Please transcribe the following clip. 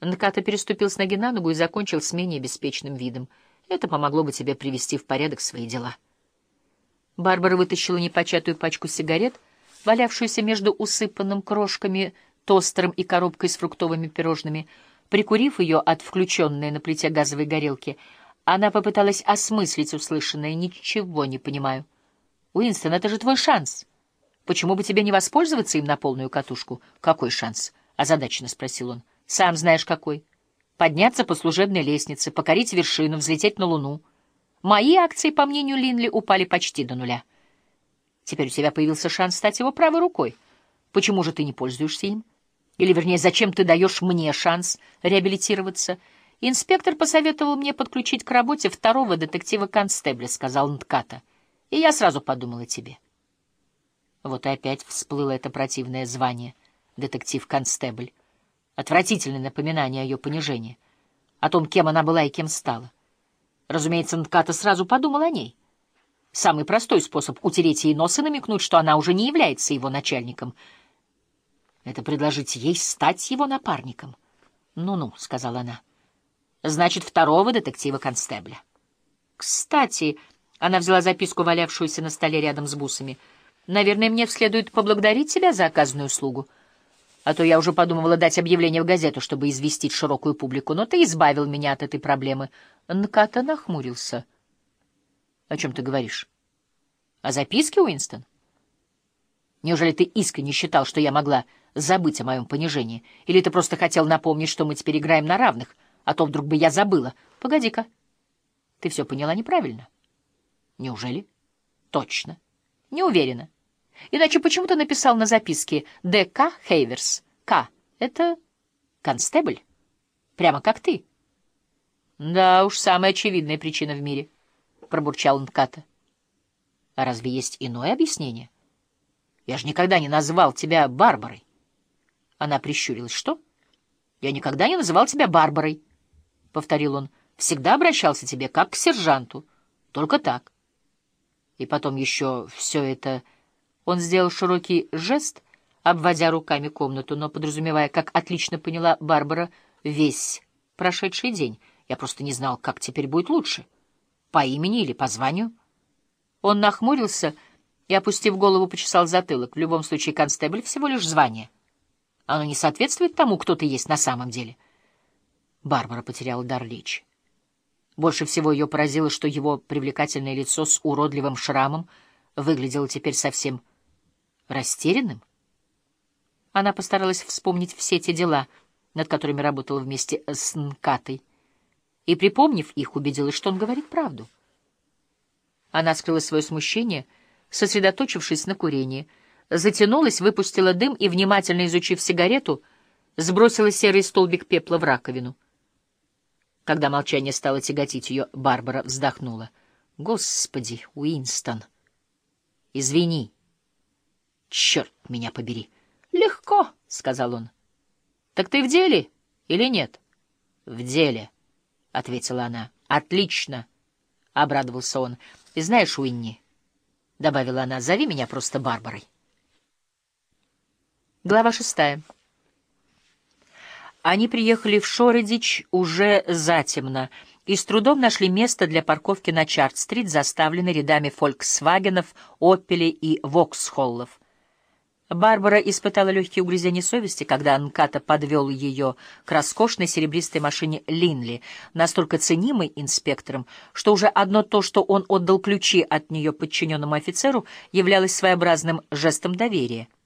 Нката переступил с ноги на ногу и закончил с менее беспечным видом. Это помогло бы тебе привести в порядок свои дела. Барбара вытащила непочатую пачку сигарет, валявшуюся между усыпанным крошками, тостером и коробкой с фруктовыми пирожными. Прикурив ее от включенной на плите газовой горелки, она попыталась осмыслить услышанное. «Ничего не понимаю. Уинстон, это же твой шанс. Почему бы тебе не воспользоваться им на полную катушку?» «Какой шанс?» — озадаченно спросил он. Сам знаешь какой. Подняться по служебной лестнице, покорить вершину, взлететь на Луну. Мои акции, по мнению Линли, упали почти до нуля. Теперь у тебя появился шанс стать его правой рукой. Почему же ты не пользуешься им? Или, вернее, зачем ты даешь мне шанс реабилитироваться? Инспектор посоветовал мне подключить к работе второго детектива-констебля, — сказал Нтката. И я сразу подумал о тебе. Вот и опять всплыло это противное звание — детектив-констебль. Отвратительное напоминание о ее понижении, о том, кем она была и кем стала. Разумеется, Нката сразу подумал о ней. Самый простой способ утереть ей нос и намекнуть, что она уже не является его начальником — это предложить ей стать его напарником. «Ну-ну», — сказала она, — «значит, второго детектива-констебля». «Кстати», — она взяла записку, валявшуюся на столе рядом с бусами, — «наверное, мне следует поблагодарить тебя за оказанную услугу» а то я уже подумывала дать объявление в газету, чтобы известить широкую публику, но ты избавил меня от этой проблемы. Нката нахмурился. — О чем ты говоришь? — О записке, Уинстон? Неужели ты искренне считал, что я могла забыть о моем понижении? Или ты просто хотел напомнить, что мы теперь играем на равных, а то вдруг бы я забыла? Погоди-ка. Ты все поняла неправильно. Неужели? Точно. Не уверена. Иначе почему ты написал на записке «Д.К. Хейверс»? «К» — это констебль. Прямо как ты. Да уж, самая очевидная причина в мире, — пробурчал Нката. А разве есть иное объяснение? Я же никогда не назвал тебя Барбарой. Она прищурилась. Что? Я никогда не называл тебя Барбарой, — повторил он. Всегда обращался к тебе как к сержанту. Только так. И потом еще все это... Он сделал широкий жест, обводя руками комнату, но подразумевая, как отлично поняла Барбара, весь прошедший день. Я просто не знал, как теперь будет лучше. По имени или по званию? Он нахмурился и, опустив голову, почесал затылок. В любом случае, констебль всего лишь звание. Оно не соответствует тому, кто ты есть на самом деле. Барбара потеряла дар речи. Больше всего ее поразило, что его привлекательное лицо с уродливым шрамом выглядело теперь совсем растерянным. Она постаралась вспомнить все те дела, над которыми работала вместе с Нкатой, и, припомнив их, убедилась, что он говорит правду. Она скрыла свое смущение, сосредоточившись на курении, затянулась, выпустила дым и, внимательно изучив сигарету, сбросила серый столбик пепла в раковину. Когда молчание стало тяготить ее, Барбара вздохнула. «Господи, Уинстон! Извини!» Черт меня побери. Легко, сказал он. Так ты в деле или нет? В деле, ответила она. Отлично, обрадовался он. И знаешь, Уинни, добавила она, зови меня просто Барбарой. Глава шестая. Они приехали в Шоредич уже затемно и с трудом нашли место для парковки на Чарт-стрит, заставленной рядами «Фольксвагенов», «Опелей» и «Воксхоллов». Барбара испытала легкие угрызения совести, когда Анката подвел ее к роскошной серебристой машине Линли, настолько ценимой инспектором, что уже одно то, что он отдал ключи от нее подчиненному офицеру, являлось своеобразным жестом доверия.